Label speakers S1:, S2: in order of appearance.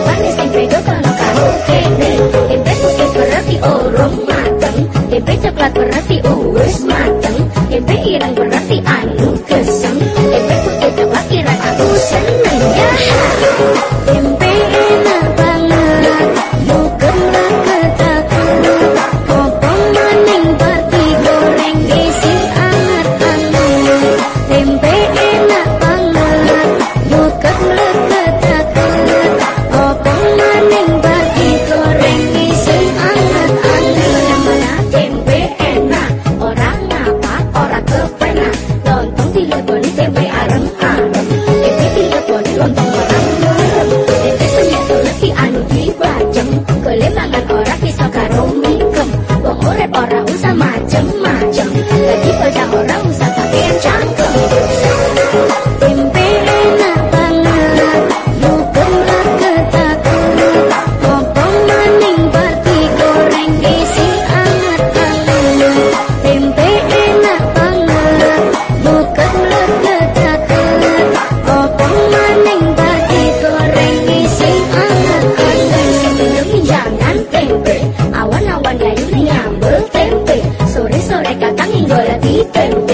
S1: Rupanya si pedo kalau kamu kene Tempe putih berarti orang mateng Tempe coklat berarti orang ora bisa karo mingkem Wong urip ora usah macem-macem. Lagi bocah orang usah contento.